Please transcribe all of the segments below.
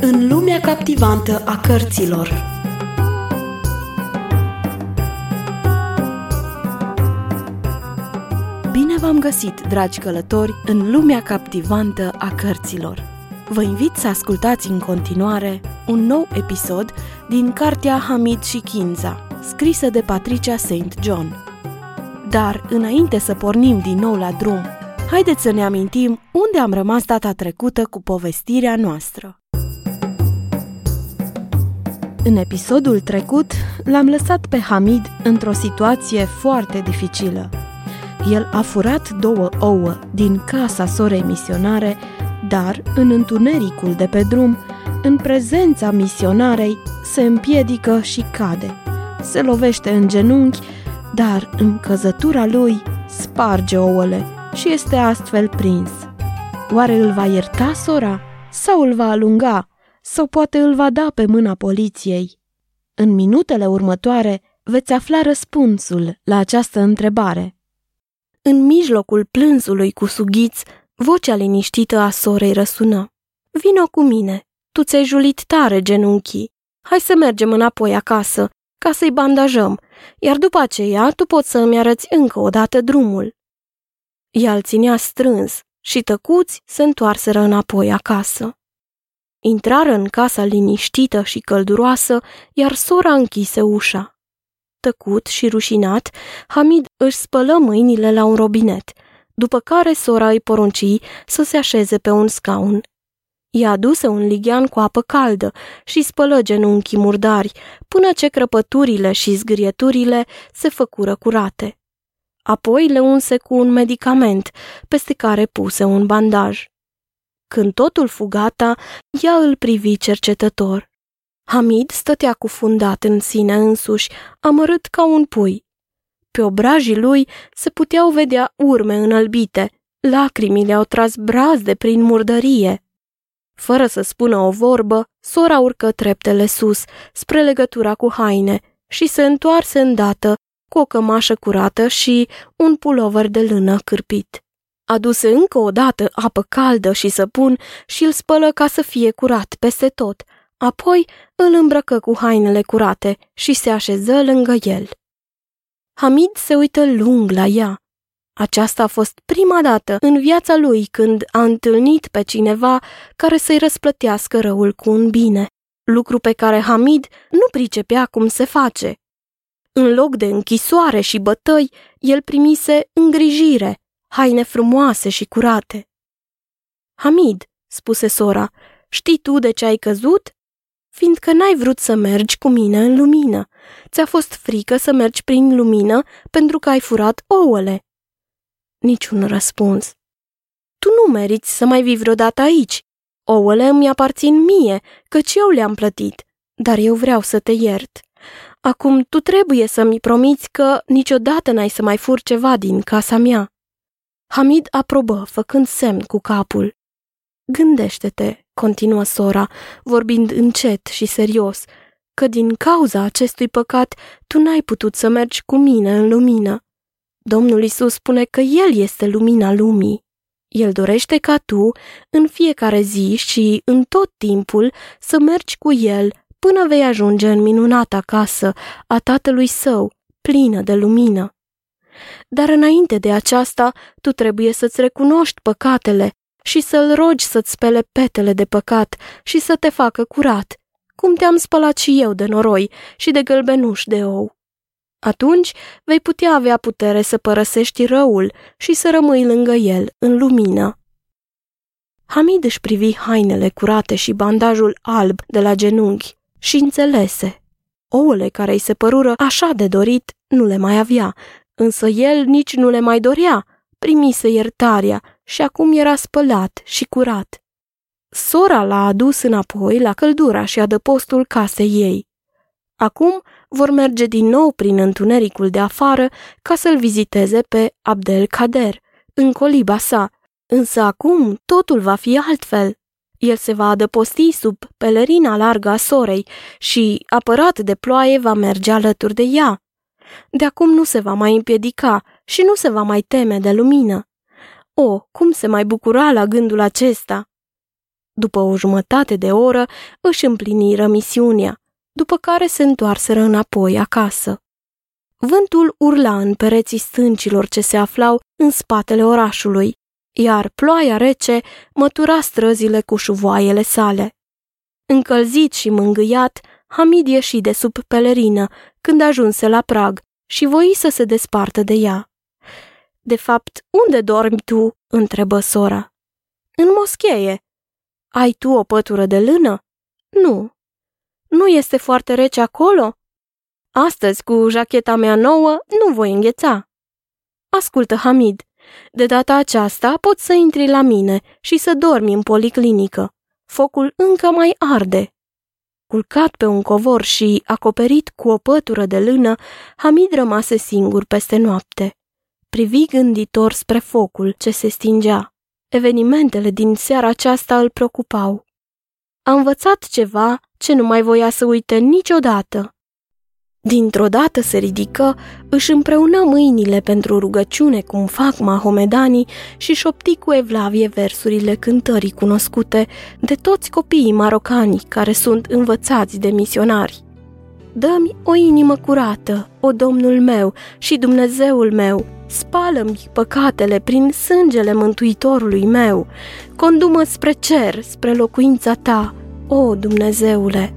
În lumea captivantă a cărților Bine v-am găsit, dragi călători, în lumea captivantă a cărților. Vă invit să ascultați în continuare un nou episod din cartea Hamid și Kinza, scrisă de Patricia St. John. Dar, înainte să pornim din nou la drum, haideți să ne amintim unde am rămas data trecută cu povestirea noastră. În episodul trecut, l-am lăsat pe Hamid într-o situație foarte dificilă. El a furat două ouă din casa sorei misionare, dar, în întunericul de pe drum, în prezența misionarei, se împiedică și cade. Se lovește în genunchi, dar în căzătura lui sparge ouăle și este astfel prins. Oare îl va ierta sora sau îl va alunga sau poate îl va da pe mâna poliției? În minutele următoare veți afla răspunsul la această întrebare. În mijlocul plânsului cu sughiți, vocea liniștită a sorei răsună. Vino cu mine, tu ți-ai julit tare genunchii. Hai să mergem înapoi acasă, ca să-i bandajăm, iar după aceea tu poți să îmi arăți încă o dată drumul. Ea îl ținea strâns și tăcuți se întoarseră înapoi acasă. Intrară în casa liniștită și călduroasă, iar sora închise ușa. Tăcut și rușinat, Hamid își spălă mâinile la un robinet, după care sora îi porunci să se așeze pe un scaun. I-a aduse un lighean cu apă caldă și spălă genunchii murdari, până ce crăpăturile și zgârieturile se făcură curate. Apoi le unse cu un medicament, peste care puse un bandaj. Când totul fu gata, ea îl privi cercetător. Hamid stătea cufundat în sine însuși, amărât ca un pui. Pe obrajii lui se puteau vedea urme înălbite, lacrimile au tras brazde prin murdărie. Fără să spună o vorbă, sora urcă treptele sus, spre legătura cu haine, și se întoarse îndată cu o cămașă curată și un pulover de lână cârpit. Aduse încă o dată apă caldă și săpun și îl spălă ca să fie curat peste tot. Apoi îl îmbrăcă cu hainele curate și se așeză lângă el. Hamid se uită lung la ea. Aceasta a fost prima dată în viața lui când a întâlnit pe cineva care să-i răsplătească răul cu un bine, lucru pe care Hamid nu pricepea cum se face. În loc de închisoare și bătăi, el primise îngrijire, haine frumoase și curate. Hamid, spuse sora, știi tu de ce ai căzut? Fiindcă n-ai vrut să mergi cu mine în lumină. Ți-a fost frică să mergi prin lumină pentru că ai furat ouăle. Niciun răspuns. Tu nu meriți să mai vii vreodată aici. Ouăle îmi aparțin mie, căci eu le-am plătit, dar eu vreau să te iert. Acum tu trebuie să-mi promiți că niciodată n-ai să mai fur ceva din casa mea. Hamid aprobă, făcând semn cu capul. Gândește-te, continuă sora, vorbind încet și serios, că din cauza acestui păcat tu n-ai putut să mergi cu mine în lumină. Domnul Isus spune că El este lumina lumii. El dorește ca tu, în fiecare zi și în tot timpul, să mergi cu El până vei ajunge în minunata casă a tatălui său, plină de lumină. Dar înainte de aceasta, tu trebuie să-ți recunoști păcatele și să-l rogi să-ți spele petele de păcat și să te facă curat, cum te-am spălat și eu de noroi și de gălbenuș de ou. Atunci vei putea avea putere să părăsești răul și să rămâi lângă el, în lumină. Hamid își privi hainele curate și bandajul alb de la genunchi și înțelese. Ouăle care îi se părură așa de dorit nu le mai avea, însă el nici nu le mai dorea, primise iertarea și acum era spălat și curat. Sora l-a adus înapoi la căldura și adăpostul casei ei. Acum vor merge din nou prin întunericul de afară ca să-l viziteze pe Abdel Kader, în coliba sa, însă acum totul va fi altfel. El se va adăposti sub pelerina largă a sorei și, apărat de ploaie, va merge alături de ea. De acum nu se va mai împiedica și nu se va mai teme de lumină. O, cum se mai bucura la gândul acesta! După o jumătate de oră își împliniră misiunea, după care se întoarseră înapoi acasă. Vântul urla în pereții stâncilor ce se aflau în spatele orașului, iar ploaia rece mătura străzile cu șuvoaiele sale. Încălzit și mângâiat, Hamid ieși de sub pelerină când ajunse la prag și voi să se despartă de ea. De fapt, unde dormi tu?" întrebă sora. În moschee. Ai tu o pătură de lână? Nu. Nu este foarte rece acolo? Astăzi, cu jacheta mea nouă, nu voi îngheța. Ascultă, Hamid, de data aceasta poți să intri la mine și să dormi în policlinică. Focul încă mai arde. Culcat pe un covor și acoperit cu o pătură de lână, Hamid rămase singur peste noapte. Privi gânditor spre focul ce se stingea. Evenimentele din seara aceasta îl preocupau. A învățat ceva ce nu mai voia să uite niciodată. Dintr-o dată se ridică, își împreună mâinile pentru rugăciune cum fac mahomedanii și șopti cu evlavie versurile cântării cunoscute de toți copiii marocani care sunt învățați de misionari. Dă-mi o inimă curată, o Domnul meu și Dumnezeul meu, spală-mi păcatele prin sângele Mântuitorului meu, condumă spre cer, spre locuința ta, o Dumnezeule.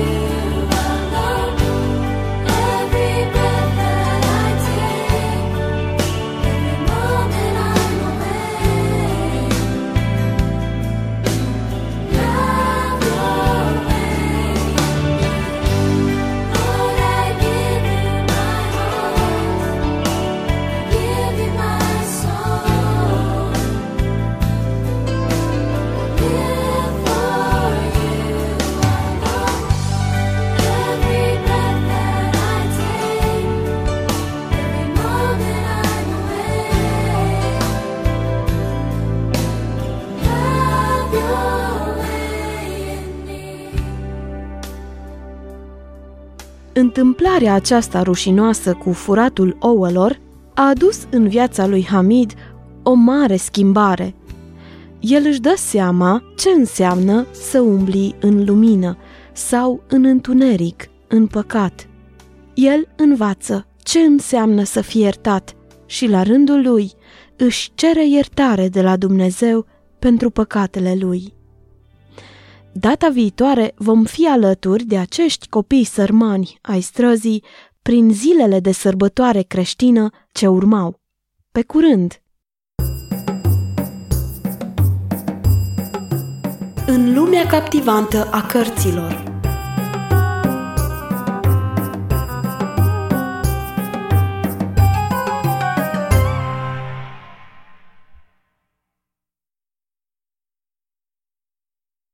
you. Întâmplarea aceasta rușinoasă cu furatul ouălor a adus în viața lui Hamid o mare schimbare. El își dă seama ce înseamnă să umbli în lumină sau în întuneric, în păcat. El învață ce înseamnă să fie iertat și la rândul lui își cere iertare de la Dumnezeu pentru păcatele lui. Data viitoare vom fi alături de acești copii sărmani ai străzii prin zilele de sărbătoare creștină ce urmau. Pe curând! În lumea captivantă a cărților